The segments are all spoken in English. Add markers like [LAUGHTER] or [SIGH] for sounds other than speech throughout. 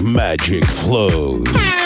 Magic Flows.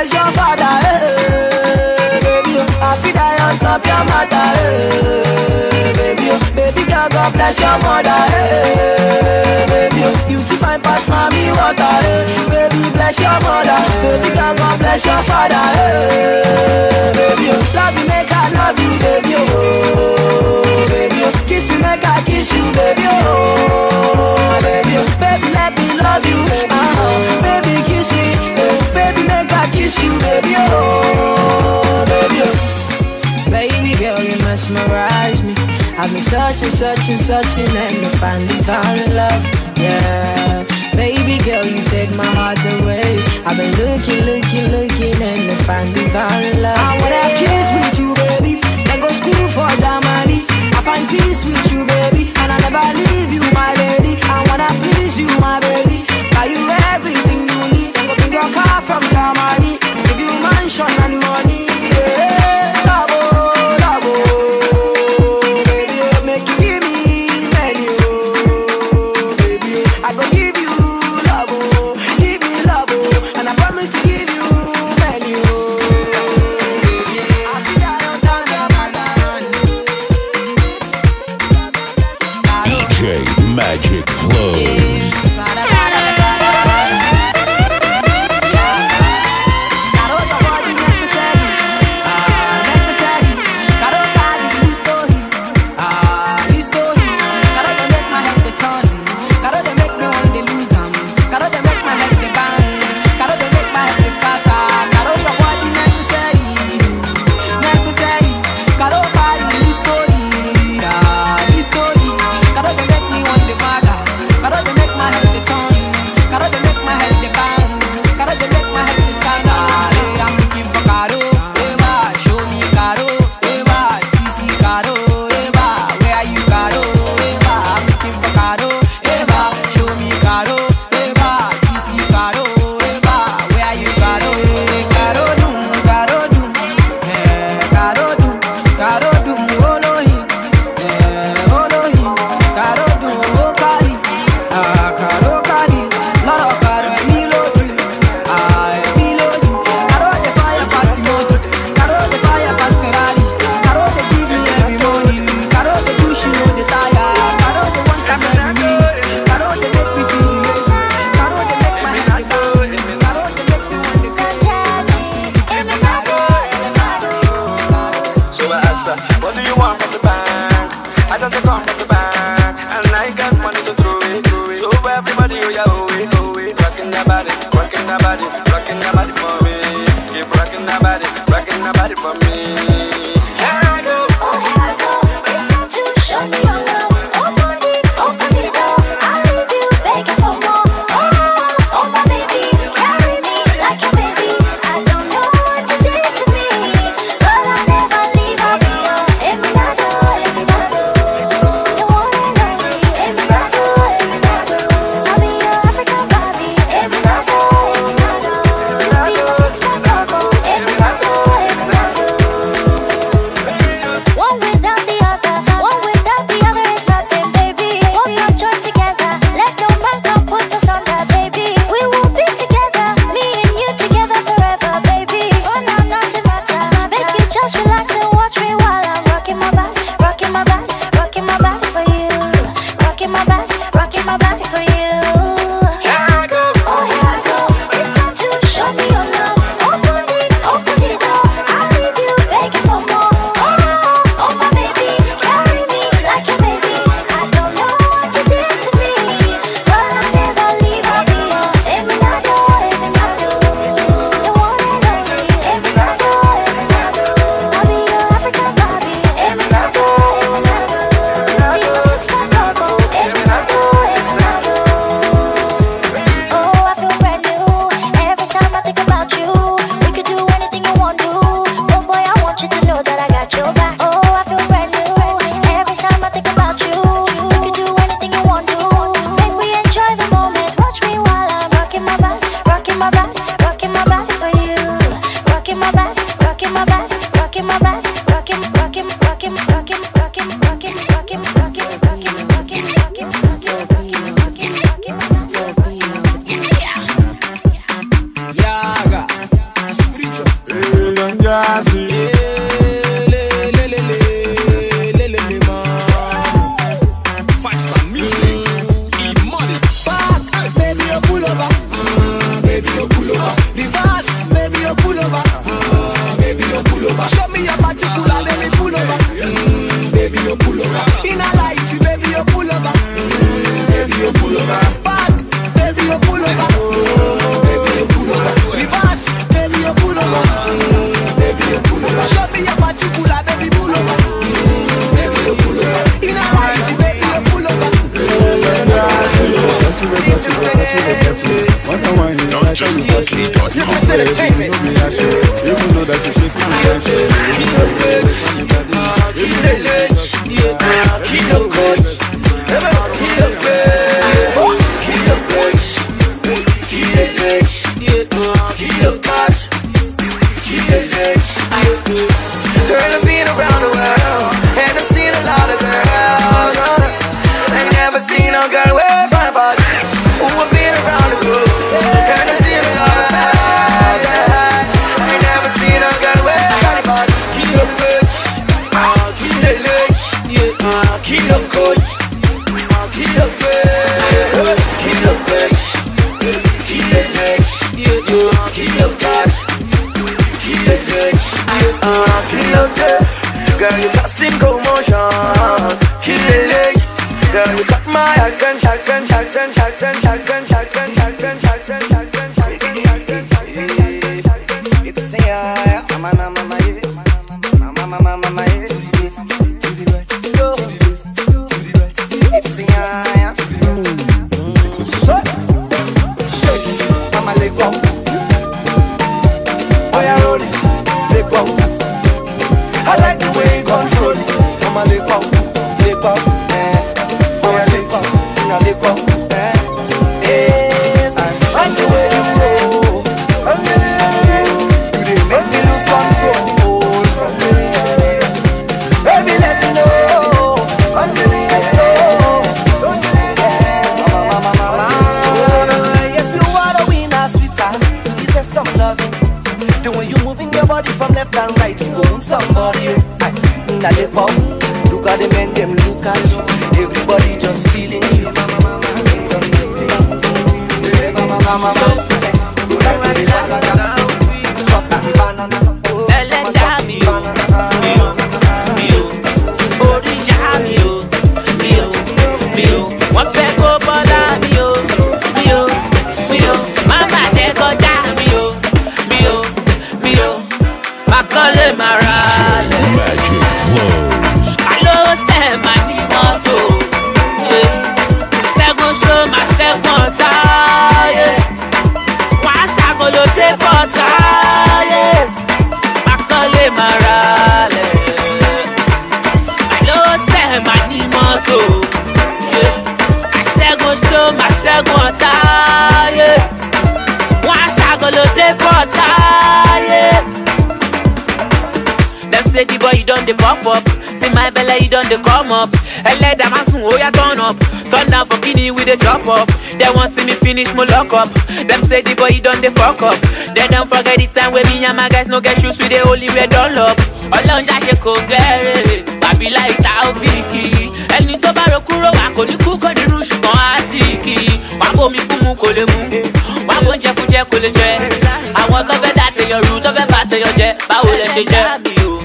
Bless your father, eh. baby, oh, I feel that on top your matter, eh. baby, oh, baby girl, God bless your mother, eh. baby, oh, you too fine pass mommy water, eh. baby, bless your mother, baby girl, God bless your father, eh. baby, oh, love you, make I love you, baby, oh, baby, oh, kiss me, make I kiss you, baby, oh, baby, oh, baby, let me love you, uh-huh, baby, kiss me, eh, baby, make I kiss you, baby, oh, baby, oh. Baby girl, you mesmerize me. I've been searching, searching, searching, and to finally found love. Yeah, baby girl, you take my heart away. I've been looking, looking, looking, and I finally found love. I wanna kids with you, baby. Then go school for Germany. Find peace with you, baby, and I never leave you, my lady. I wanna please you, my baby. Her, what do you want from the bank? I just come from the bank, and I got money to throw it. So everybody, oh yeah, oh it, oh it, rocking that body, rocking that body, rocking that body for ten, ten, ten. don dey puff up. See my belle e don dey come up. Eledamansun ya turn up. Turn down for guinea we dey drop up. They wan see me finish my lock up. Them say the boy e don dey fok up. Don't forget the time when me and my guys no get shoes we dey only wear dunlop ọlọ́njà ṣe kò gẹ́rẹ́ tàbí láì ta òfìkì ẹni tó bá ro kúrò wà kò ní kú kó dirú ṣùgbọ́n á sì kì í wà bomi fún mu kò lè mú. Wà bó jẹ fún jẹ kò tó your dá tèèyàn rú tó fẹ́ bá tèèyàn jẹ báwo lè ṣe jẹ́? mi.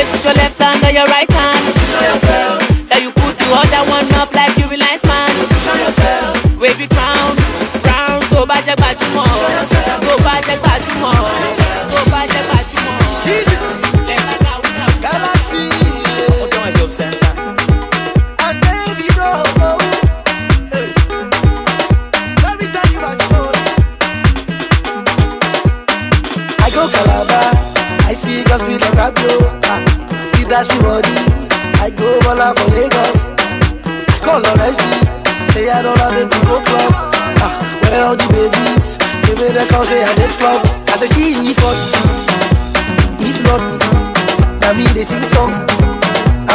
escucho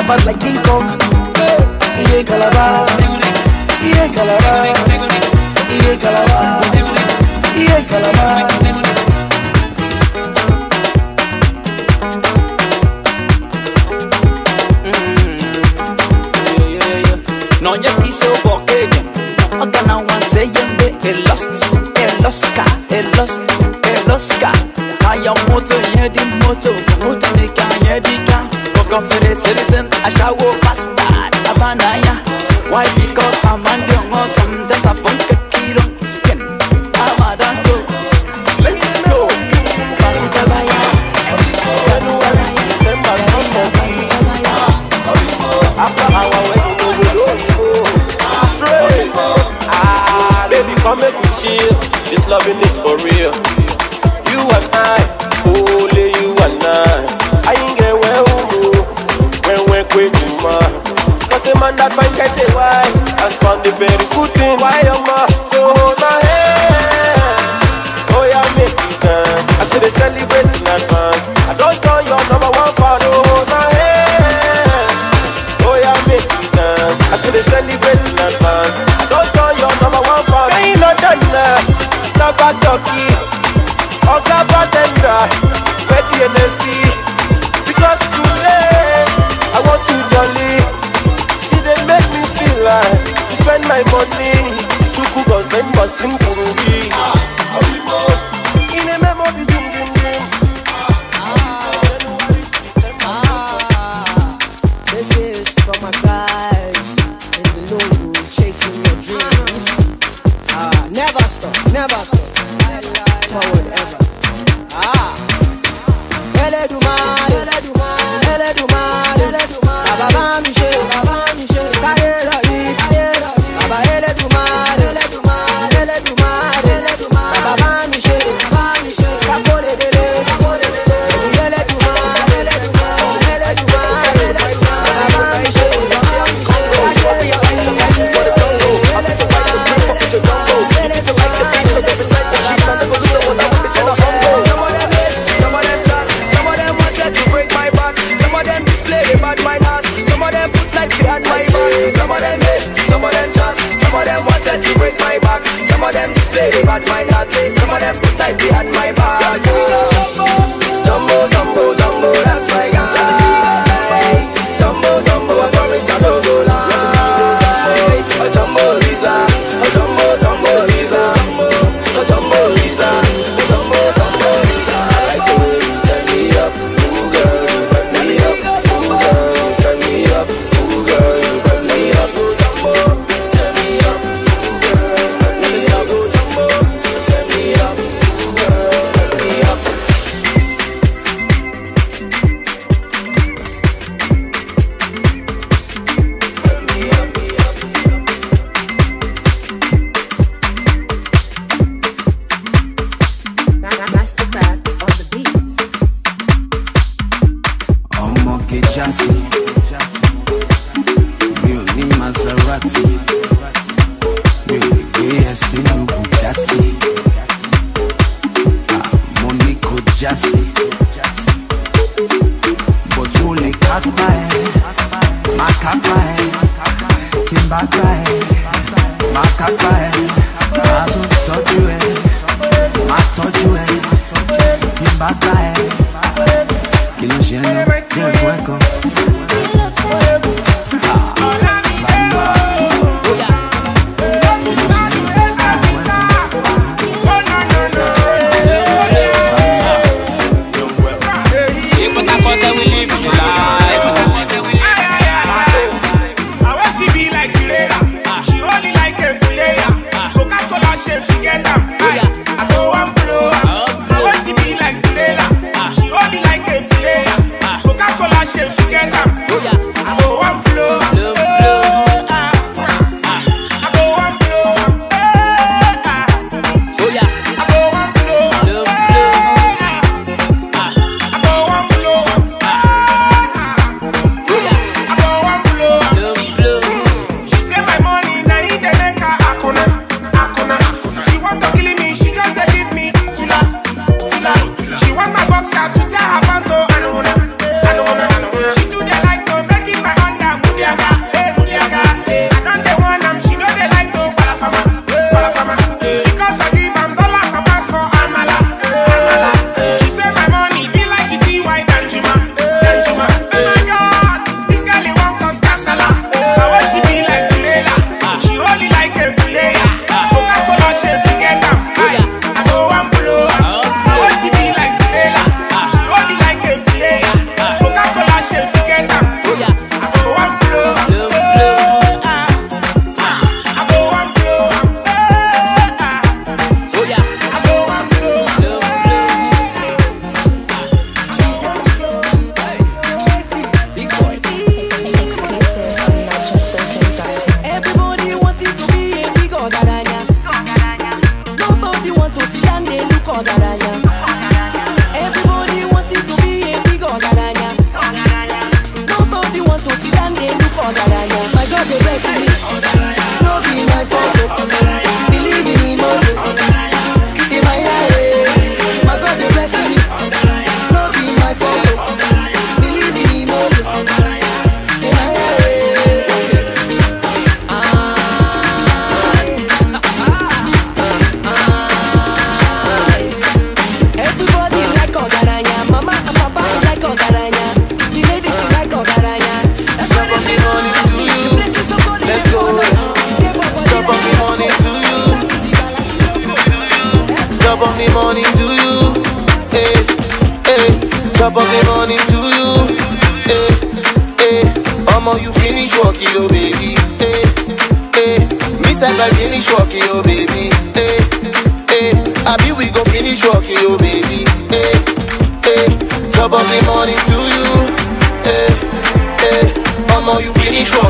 bad like King Kong. He ain't Calabar. He Calabar. He Calabar. He Calabar. Nonya piso bokeh, I go bastard, Havana. Why be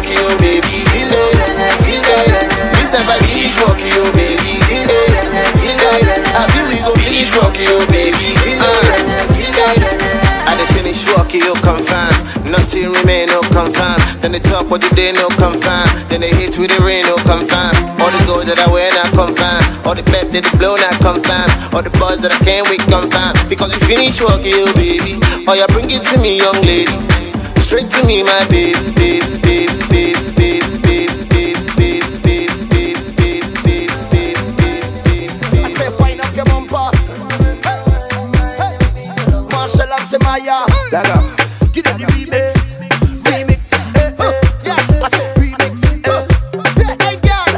walk you, baby. I feel we finish. I. Nothing remain, no confirm. Then they what they. Then hit with the rain, no confirm. All the gold that I wear, not confirm. All the best that they blow, not confirm. All the buzz that I can't wait, confirm. Because we finish walking, baby. Oh, you bring it to me, young lady. Straight to me, my baby, baby. Dagger. Give them the remix. Remix. Eh, eh. Yeah, I remix. Eh. Hey girl,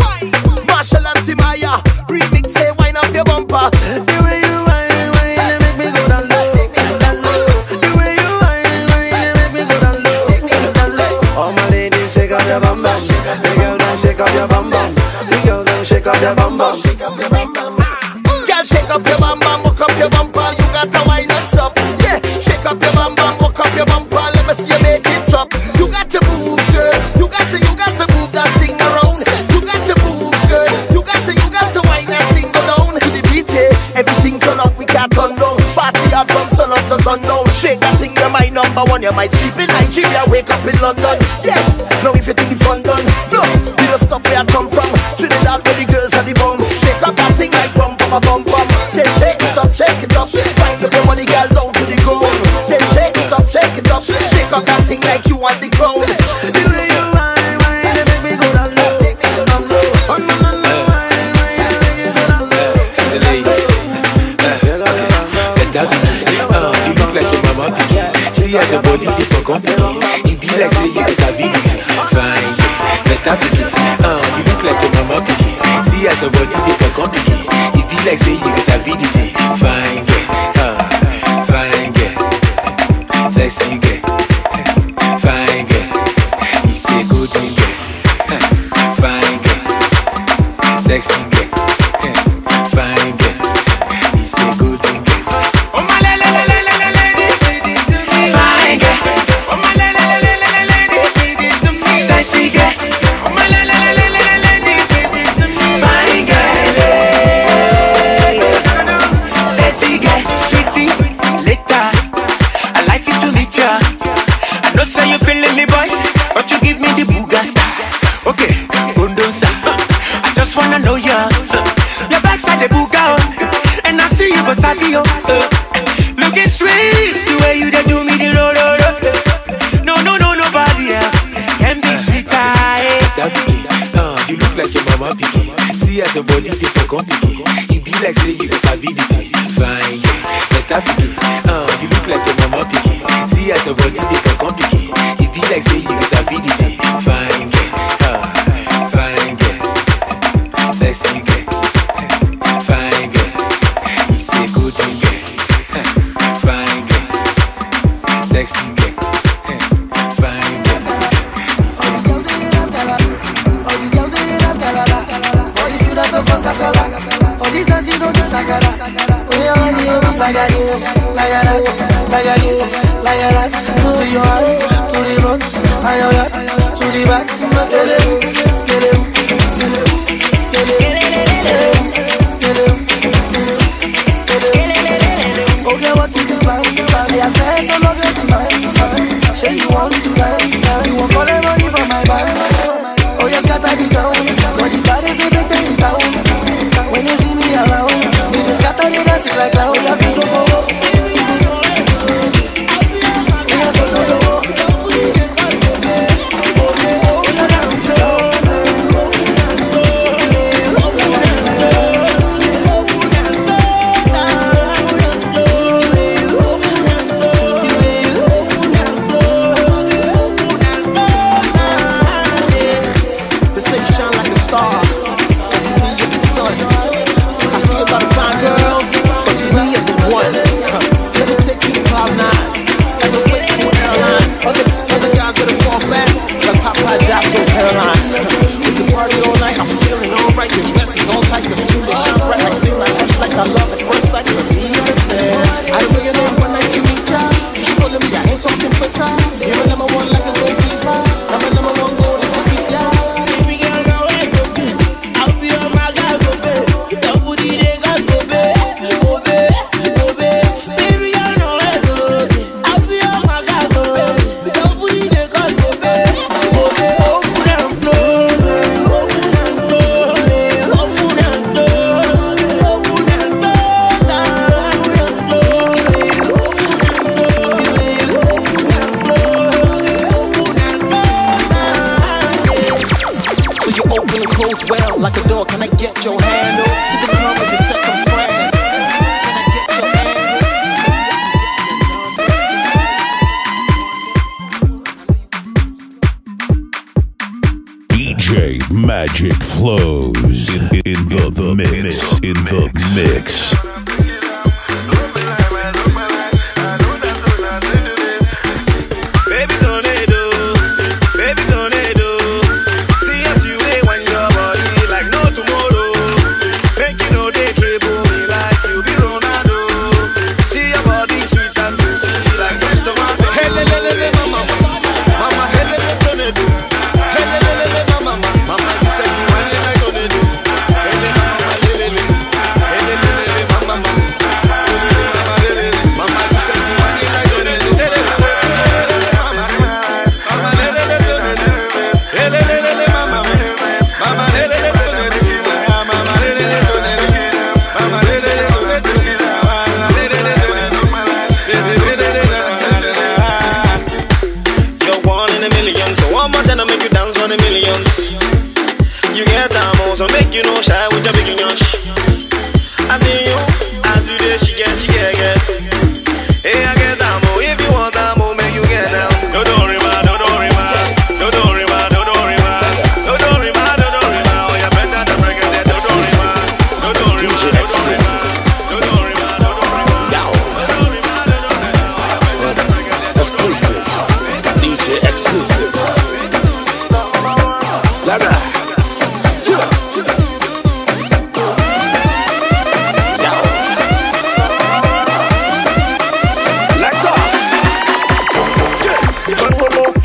why? Marshall and Timaya. Remix, say wine up your bumper. The way you it make me go down low. Down low. The way you it make me go down low. Down low. All my ladies, shake up your bum bum. The girls, shake up your bum bum. Girls, shake up your bum bum. You might sleep in Nigeria, wake up in London. Yeah. as your body dey for company e be like say you go sabi the fine better pikin uh, ah, you look like your mama pikin see as your body dey for company e be like say you go sabi fine girl uh, fine girl. Sexy girl. Fine girl. You say girl. Ah, fine girl. Sexy. liar, liar, liar, liar, liar, liar, liar, liar, liar, liar, liar, liar, close in, in the mix. In the mix. Manolo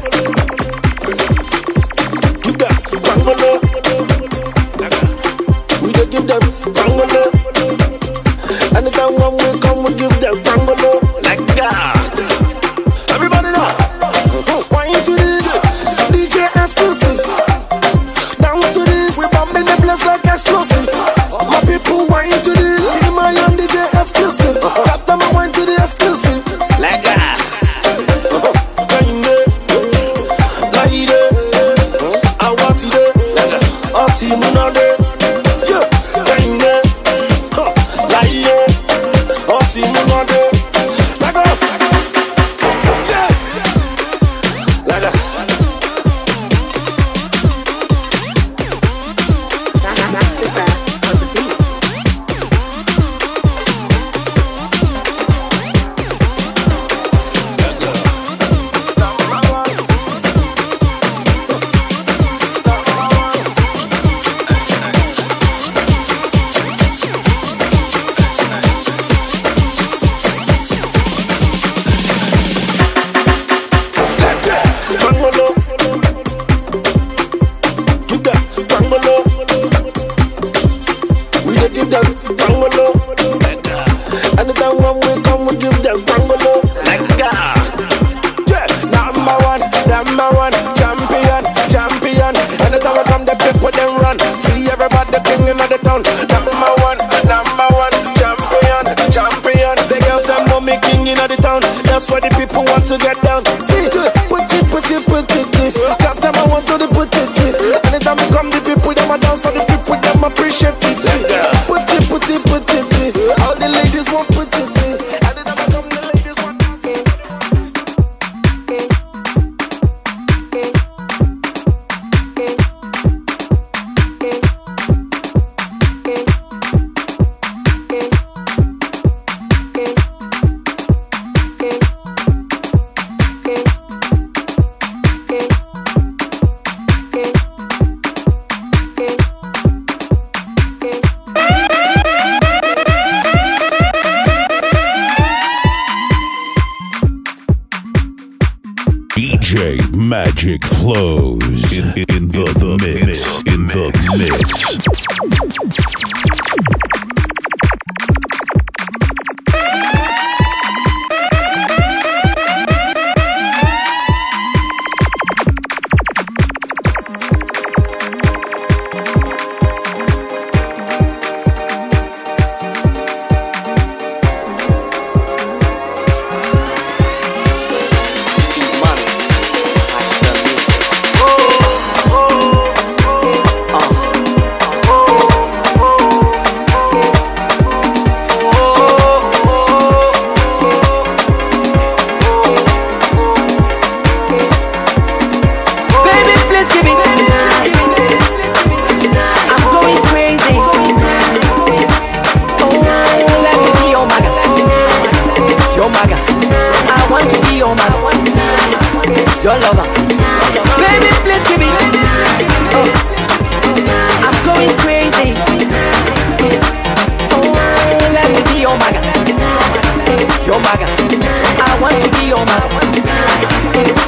your man,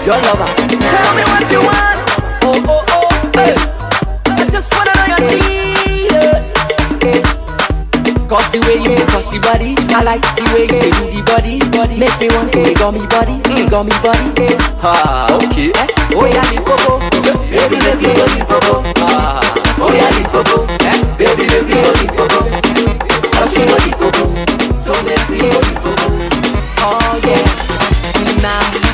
your lover. Tell me what you want. Oh oh oh, hey. I just wanna know your need. Cause the way you touch the body, I like the way you do the body. body. Make me want the gummy body, mm. gummy body. Ha, okay. Eh, oh yeah, the popo. Baby, baby, oh the popo. Ah, oh yeah, the popo. Eh? Baby, baby, oh the popo. Cause you know the now.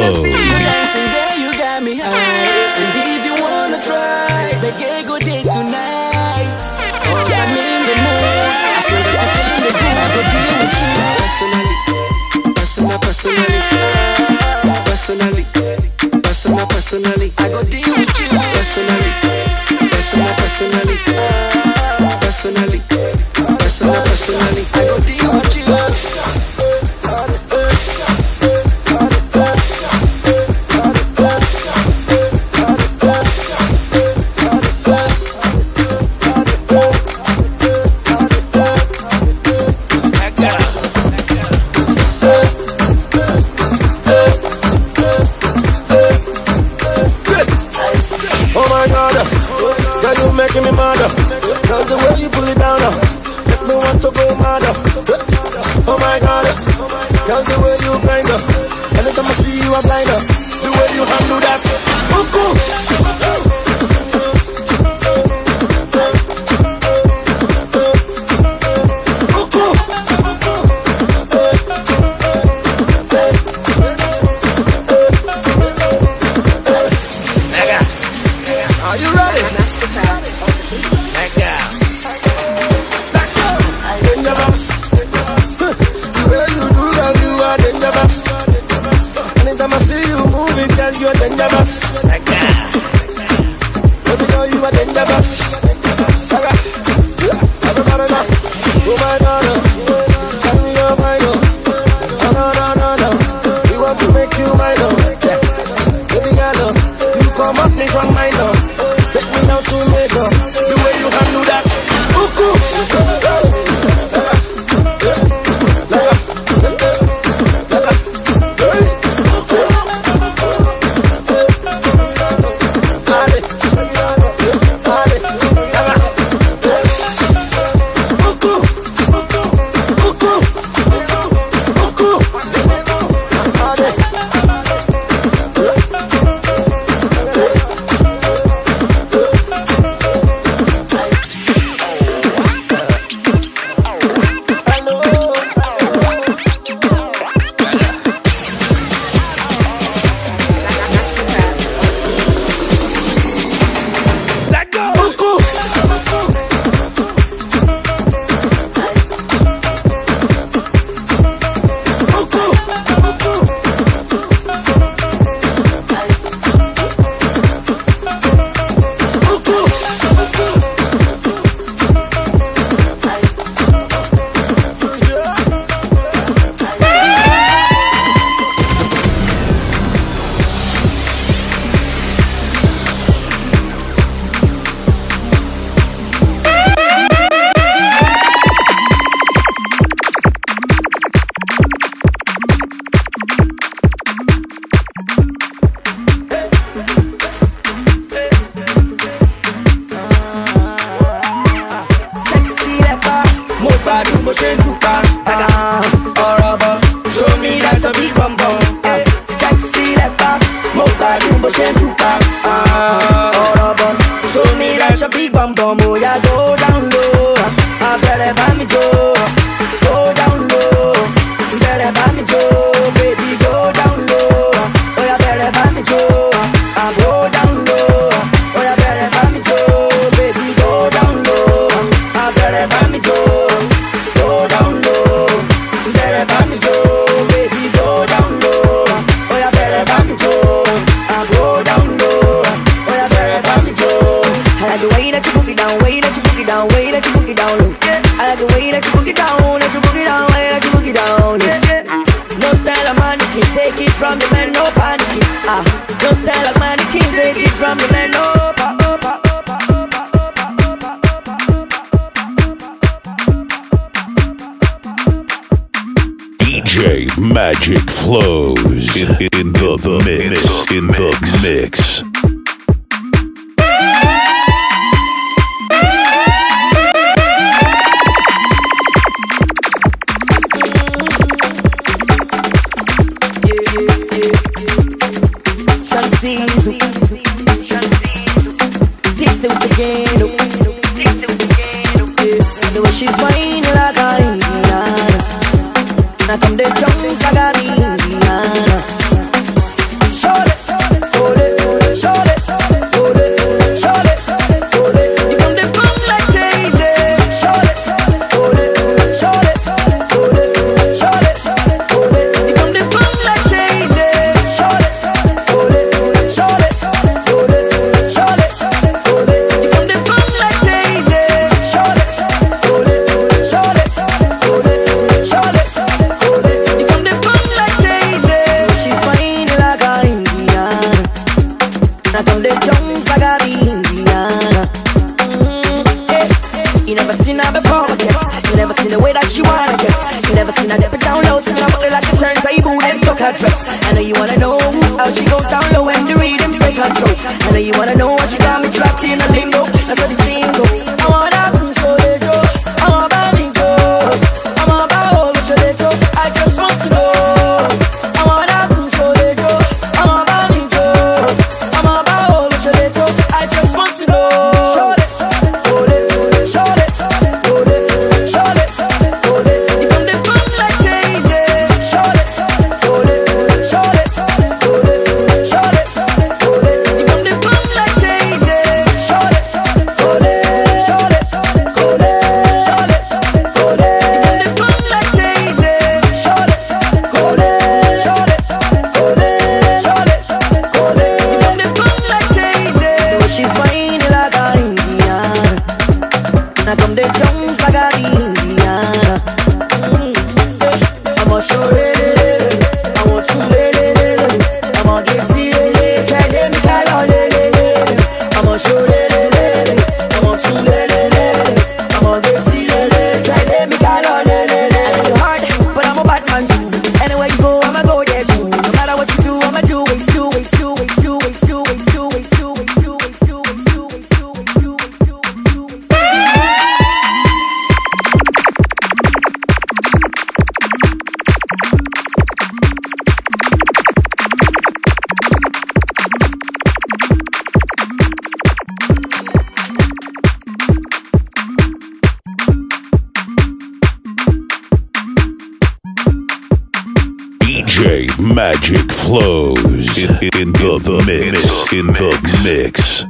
Magic abẹ́rẹ́ bá mi jó. Ah, uh, no style like mannequins, they get from the man, no. She goes down low when the rhythm take control. I know you wanna know what she got. Magic Flows in, in, in the mix. In the mix.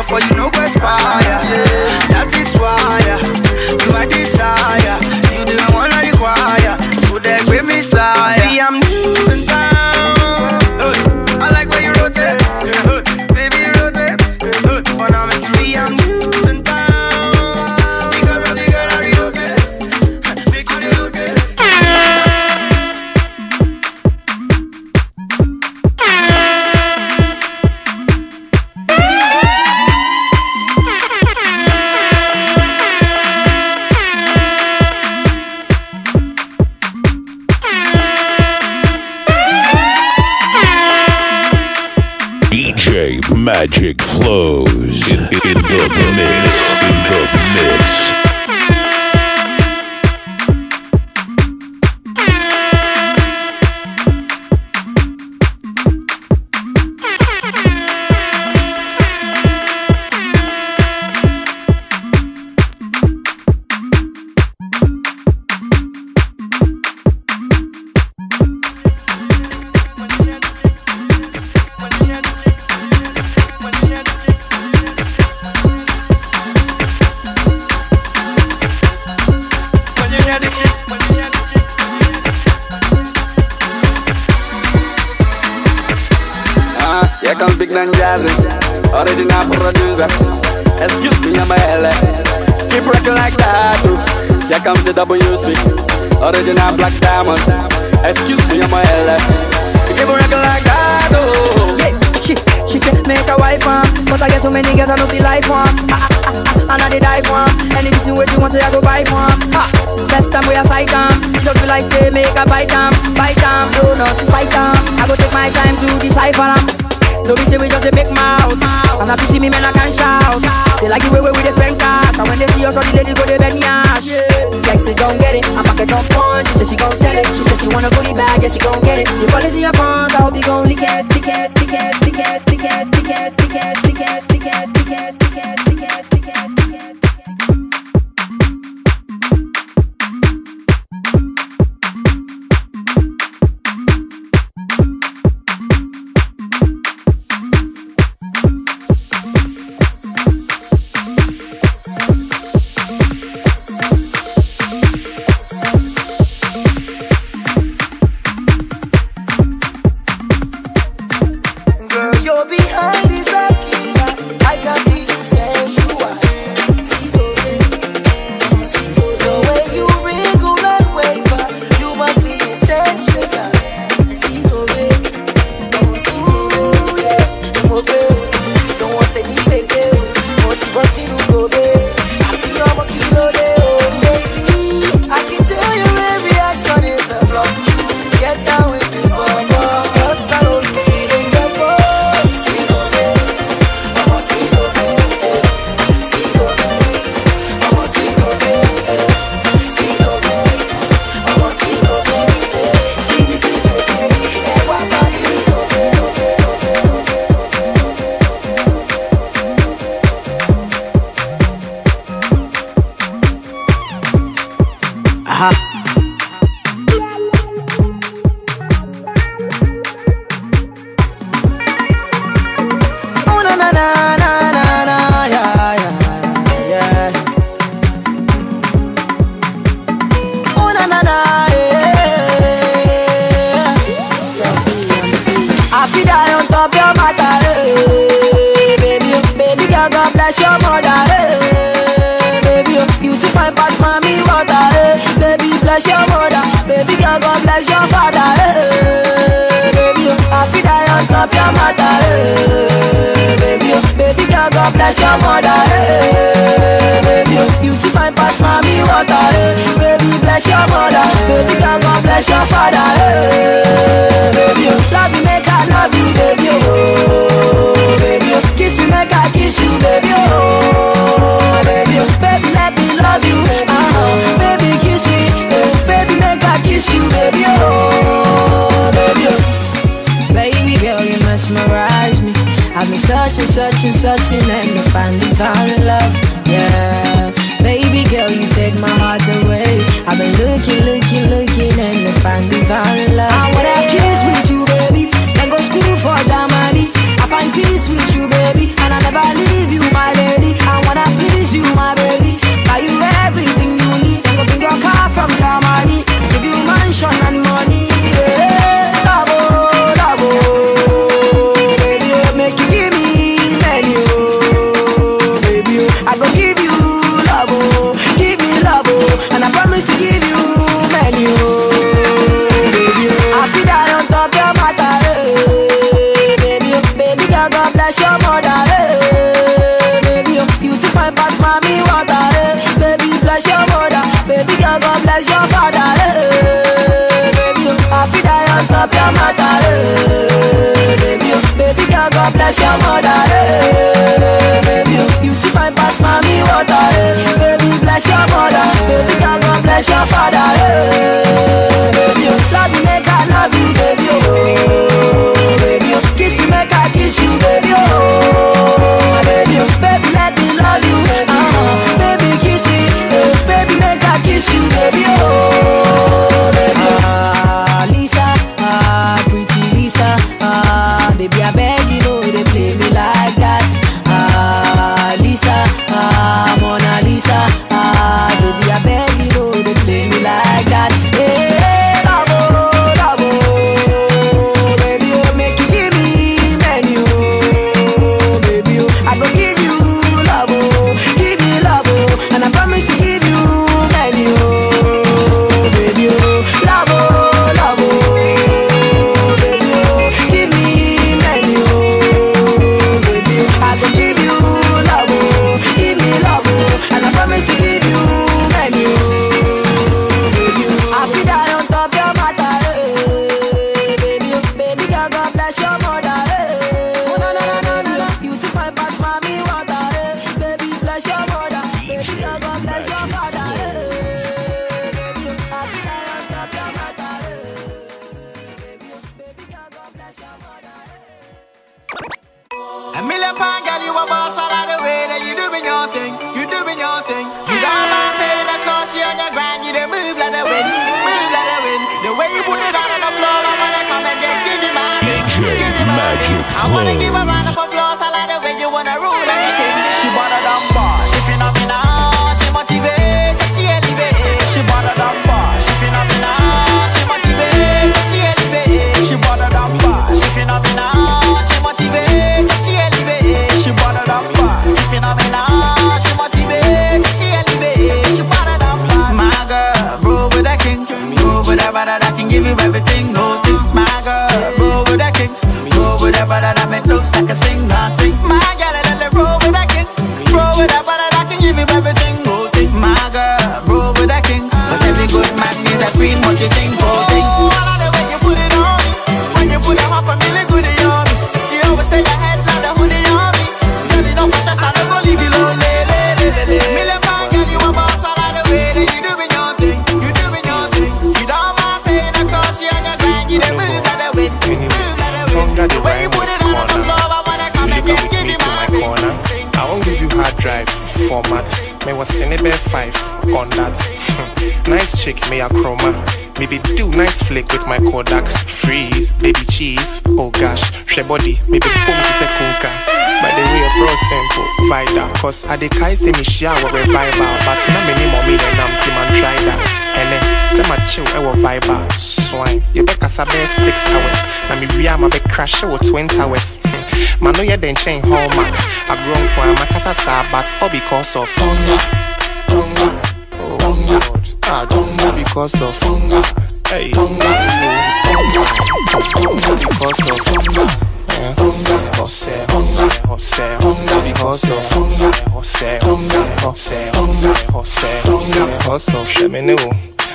Love for you no go expire. Time we a um, it just like say make a bite um, bite um, no not to spite um. I go take my time to decipher um. Don't be say we just a big mouth. And as you see me, man, I can shout. They like the way we dey spend cash. And when they see us, all the ladies go they bend yash. Sexy gon' get it. I'm back a jump on. She said she gon' sell it. She said she wanna goodie bag, yeah she gon' get it. The policy up front, I hope you gon' lick it, lick it, lick it, lick it, lick it, lick it, lick it, lick it, lick it, lick it, lick it, na na na na na yeah yeah yeah. Oh na na na yeah. I feel that on top your matter, eh, baby, oh, baby girl, God bless your mother, eh, baby, oh, you too fine pass mommy water, eh, baby, bless your mother, baby girl, God bless your father, eh, baby, oh, I feel that on top your matter, eh, baby, oh, baby girl, God bless your mother, eh, baby, you too fine pass mommy water, eh, baby, bless your mother, baby girl, God bless your father, eh, baby, oh, love me make I love you, baby, oh, baby, oh, kiss me make I kiss you, baby, oh, baby, oh, baby, let me love you, uh-huh, baby, kiss me, eh, baby, make I kiss you, baby, oh. Baby searching, searching, searching, and I finally found love. Yeah, baby girl, you take my heart away. I've been looking, looking, looking, and I finally found love. I bless your father, eh, baby. I feel that on top your matter, eh, baby, baby girl, God bless your mother, eh, baby, you too fine pass mommy water, eh, baby, bless your mother, baby girl, God bless your father, eh, baby, love me make I love you, I wanna give a round of applause, I like the way you wanna rule like a king. She bought a dumb bar, she phenomenal, she motivates, she elevates. She bought a dumb bar, she phenomenal, she motivates, she elevates. She bought a dumb bar, she phenomenal, she motivates, she elevates. She bought a dumb bar, she phenomenal, she motivates, she elevates. She bought a dumb bar. My girl, bro with a king, bro with a brother that can give you everything. Like a sing, I sing. My I let bro with a king, bro with a brother Was Cinebe 5 on that. [LAUGHS] nice chick, may a chroma. Maybe do nice flick with my Kodak. Freeze, baby cheese. Oh gosh, she body, maybe boom to kunka. By the way, real simple, vida. Cause I dey kai say me with revival. But na many mommy then I'm team and try that. And then, say my chill, eh, ewo viber. Swine, you be kasa be six hours. Na me ria ma be crash with twin towers. Man, no, you then chain hallmark. I grown kwa makasa sa, but all because of. Hunger. Oh, Lord. Ah, hunger because of hunger. Hey. Hunger. Hunger because of. Eh, Hunger, Jose, Jose, Jose, Jose, because of Jose, Jose, Jose, Jose, Jose, Jose, Shemine.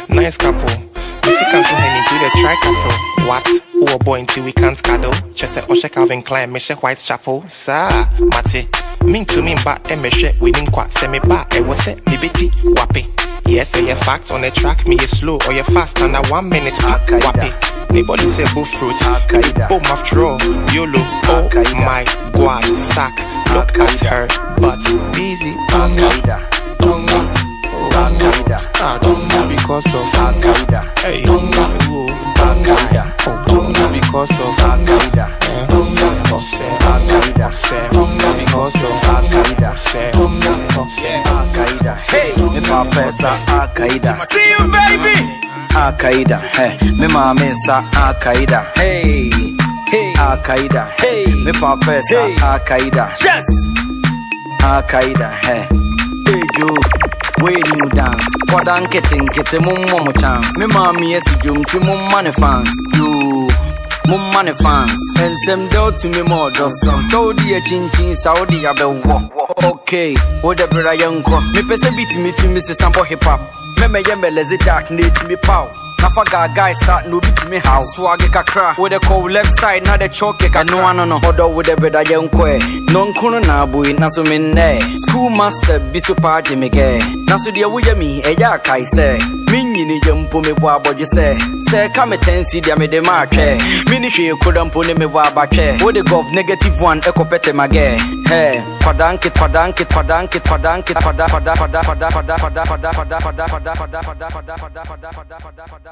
Nice couple. Music can't henny to the tri-castle. What? Who a boy until we can't cuddle? Chese Oshe Calvin Klein, Meshe Whitechapel. Sa, Mate. Mean to me, but Emeshe, winning kwa, se me ba, e was it, me beti, wapi. Yes, say a fact on the track, me is slow or you fast under one minute, ah, wapi. Nobody say bull fruit, boom after all, YOLO, oh my god, sack. Look at her, but busy, hunger, hunger, hunger, ah, hunger because of hunger, hey, hunger, oh, hunger, oh, hunger because of hunger, eh, hunger, Jose, hunger, Jose, hunger because of hunger, Jose, hunger, Jose, Hey, if I pass Al Qaeda. See you, baby. Al Qaeda, hey, me mama sa Al Qaeda. Hey, hey, Al Qaeda. Hey, me papa sa Al Qaeda. Yes, Al Qaeda. Hey, hey, Joe. Wey new dance. Kɔda nketenkete mommɔ mo chance. Me maame asi dwom nti momma ne fans. Yoo momma ne fans. Ɛnsɛm dɛ wotumi ma sɔm sɛ wode akyinkyin sa wode yabɛwɔ ok wode bra yɛnkɔ mepɛ sɛ bitumi tumi sesa bɔ hip hop mɛmɛyɛ mɛlɛze dark na ɛtumi paw nafa gaagae sa na obi tumi haw soage kakra wode kɔw left side na de choke ka ɛno ano no ɔdɔ wode beda yɛnkɔɛ nɔnkono na aboi na so mennɛ school master bi so paa gye me gɛ na so deɛ woyɛ mi ɛyɛ akae sɛ menyini yɛ mpo mebɔ abɔdwe sɛ sɛ ɛka me tansi deɛ mede maatwɛ mene hwee koda mpo ne mebɔ abatwɛ wode gov negative one ɛkɔpɛtɛ magɛ hɛ kwadanke kwadanke kwadanke kwadanke kwada kwada kwada kwada kwada kwada kwada kwada kwada kwada kwada kwada kwada kwada